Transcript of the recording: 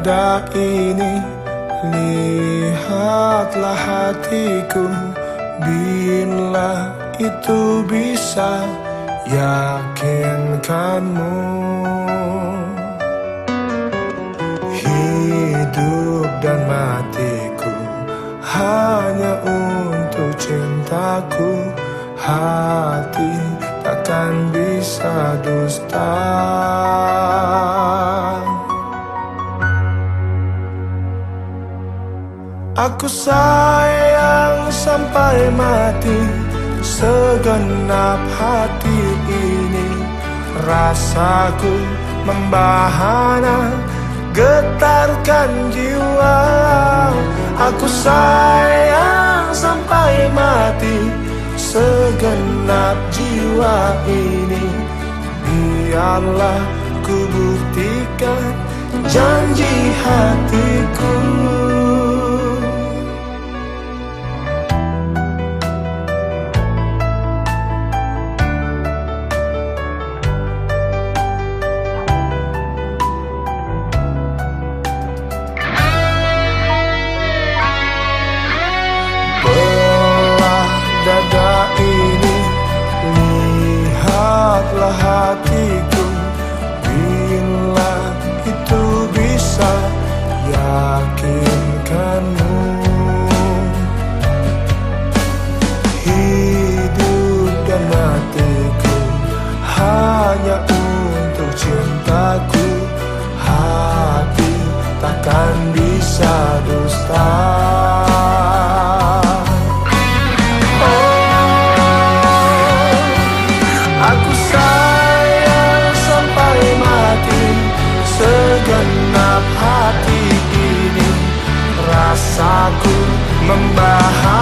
dada ini Lihatlah hatiku. Bila itu bisa yakinkanmu. Hidup dan matiku Hanya untuk cintaku. Hati takkan bisa dusta Aku sayang sampai mati Segenap hati ini. Rasaku membahana Getarkan jiwa. Aku sayang sampai mati Segenap jiwa ini. Biarlah ku buktikan janji hatiku Segenap hati ini Rasaku membahana